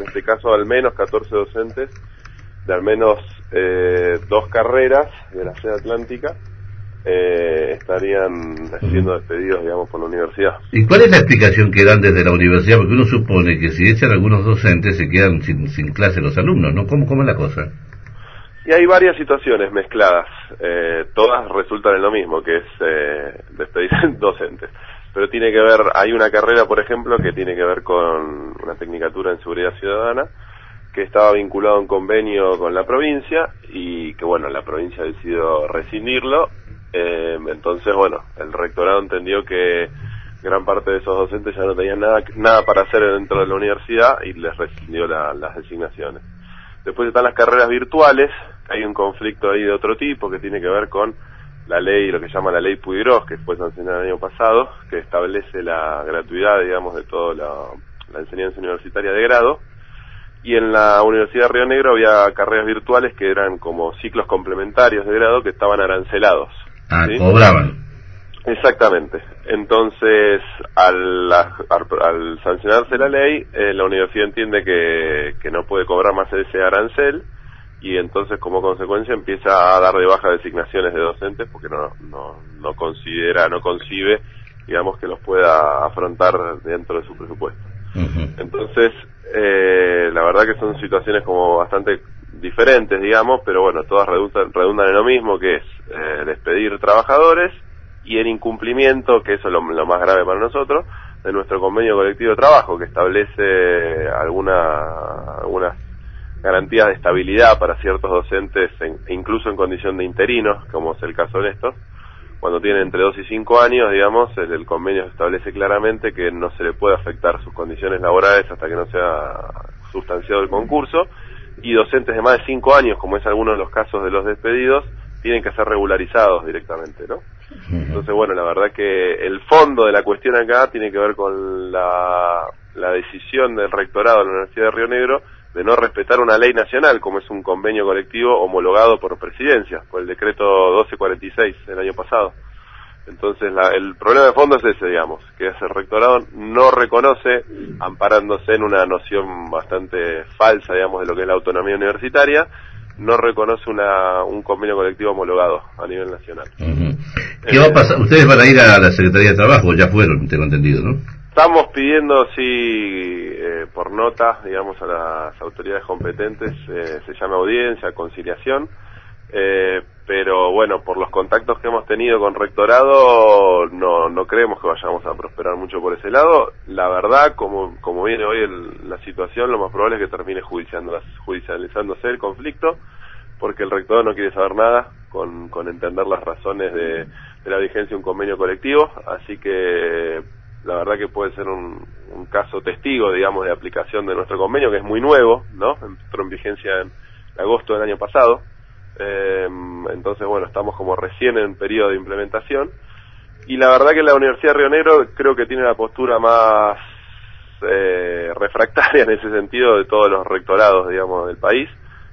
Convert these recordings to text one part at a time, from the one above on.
en este caso al menos 14 docentes de al menos eh, dos carreras de la sede atlántica eh, estarían siendo despedidos, digamos, por la universidad. ¿Y cuál es la explicación que dan desde la universidad? Porque uno supone que si echan algunos docentes se quedan sin, sin clase los alumnos, ¿no? ¿Cómo, ¿Cómo es la cosa? Y hay varias situaciones mezcladas, eh, todas resultan en lo mismo, que es eh, despedir docentes. Pero tiene que ver, hay una carrera, por ejemplo, que tiene que ver con una tecnicatura en seguridad ciudadana, que estaba vinculado a un convenio con la provincia y que, bueno, la provincia decidió rescindirlo. Eh, entonces, bueno, el rectorado entendió que gran parte de esos docentes ya no tenían nada, nada para hacer dentro de la universidad y les rescindió las designaciones. Después están las carreras virtuales, hay un conflicto ahí de otro tipo que tiene que ver con la ley, lo que llama la ley Puigros, que fue sancionada el año pasado, que establece la gratuidad, digamos, de toda la, enseñanza universitaria de grado. Y en la Universidad de Río Negro había carreras virtuales que eran como ciclos complementarios de grado que estaban arancelados. Ah, cobraban. Exactamente. Entonces, al, al, sancionarse la ley, eh, la universidad entiende que, que no puede cobrar más ese arancel y entonces como consecuencia empieza a dar de baja designaciones de docentes porque no, no, no considera, no concibe, digamos, que los pueda afrontar dentro de su presupuesto. Entonces, eh, la verdad que son situaciones como bastante diferentes, digamos, pero bueno, todas redundan, redundan en lo mismo, que es eh, despedir trabajadores y el incumplimiento, que eso es lo, más grave para nosotros, de nuestro convenio colectivo de trabajo, que establece alguna, algunas garantías de estabilidad para ciertos docentes, incluso en condición de interinos, como es el caso de estos. Cuando tienen entre 2 y 5 años, digamos, el, el, convenio establece claramente que no se le puede afectar sus condiciones laborales hasta que no sea sustanciado el concurso. Y docentes de más de 5 años, como es alguno de los casos de los despedidos, tienen que ser regularizados directamente, ¿no? Entonces, bueno, la verdad que el fondo de la cuestión acá tiene que ver con la, la decisión del rectorado de la Universidad de Río Negro de no respetar una ley nacional, como es un convenio colectivo homologado por presidencia, por el decreto 1246 del año pasado. Entonces, la, el problema de fondo es ese, digamos, que el rectorado no reconoce, amparándose en una noción bastante falsa, digamos, de lo que es la autonomía universitaria, no reconoce una, un convenio colectivo homologado a nivel nacional. ¿Qué va a pasar? Ustedes van a ir a la Secretaría de Trabajo, ya fueron, tengo entendido, ¿no? Estamos pidiendo, sí, eh, por nota, digamos, a las autoridades competentes, eh, se llama audiencia, conciliación, eh, pero bueno, por los contactos que hemos tenido con rectorado, no, no creemos que vayamos a prosperar mucho por ese lado. La verdad, como, como viene hoy la situación, lo más probable es que termine judicializándose el conflicto, porque el rectorado no quiere saber nada con, con entender las razones de, de la vigencia de un convenio colectivo, así que la verdad que puede ser un, caso testigo, digamos, de aplicación de nuestro convenio, que es muy nuevo, ¿no? Entró en vigencia en agosto del año pasado. Eh, entonces, bueno, estamos como recién en periodo de implementación. Y la verdad que la Universidad de Río Negro creo que tiene la postura más eh, refractaria en ese sentido de todos los rectorados, digamos, del país.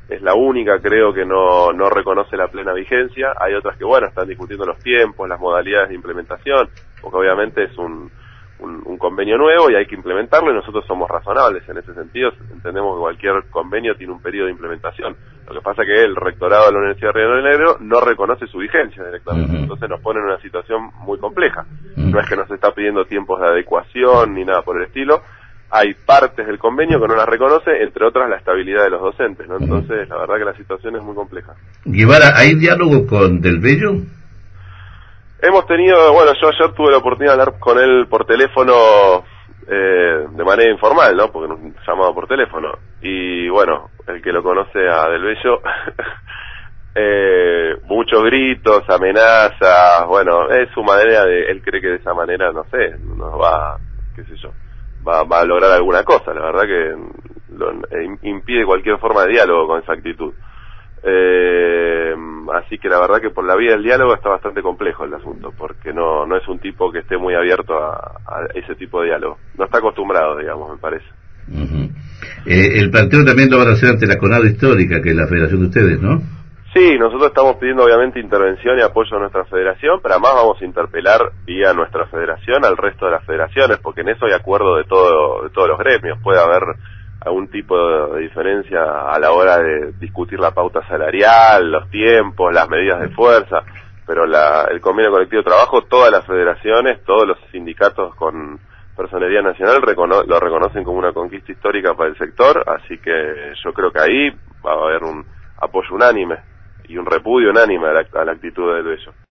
Es la única, creo, que no, no reconoce la plena vigencia. Hay otras que, bueno, están discutiendo los tiempos, las modalidades de implementación, porque obviamente es un, un, convenio nuevo y hay que implementarlo y nosotros somos razonables en ese sentido. Entendemos que cualquier convenio tiene un periodo de implementación. Lo que pasa es que el rectorado de la Universidad de Río de Negro no reconoce su vigencia directamente. Entonces nos pone en una situación muy compleja. No es que nos está pidiendo tiempos de adecuación ni nada por el estilo. Hay partes del convenio que no las reconoce, entre otras la estabilidad de los docentes. ¿no? Entonces, la verdad que la situación es muy compleja. Guevara, ¿hay diálogo con Del Bello? Hemos tenido, bueno, yo ayer tuve la oportunidad de hablar con él por teléfono eh, de manera informal, ¿no? Porque nos llamado por teléfono. Y bueno, el que lo conoce a Del Bello, eh, muchos gritos, amenazas, bueno, es su manera de, él cree que de esa manera, no sé, nos va, qué sé yo, va, va a lograr alguna cosa. La verdad que lo, impide cualquier forma de diálogo con esa actitud. Eh, así que la verdad que por la vía del diálogo está bastante complejo el asunto, porque no, no es un tipo que esté muy abierto a, ese tipo de diálogo. No está acostumbrado, digamos, me parece. eh, el planteo también lo van a hacer ante la CONADO histórica, que es la federación de ustedes, ¿no? Sí, nosotros estamos pidiendo obviamente intervención y apoyo a nuestra federación, pero además vamos a interpelar vía nuestra federación al resto de las federaciones, porque en eso hay acuerdo de todo, de todos los gremios. Puede haber algún tipo de diferencia a la hora de discutir la pauta salarial, los tiempos, las medidas de fuerza, pero la, el convenio colectivo de trabajo, todas las federaciones, todos los sindicatos con personería nacional lo reconocen como una conquista histórica para el sector, así que yo creo que ahí va a haber un apoyo unánime y un repudio unánime a la, a la actitud del Bello.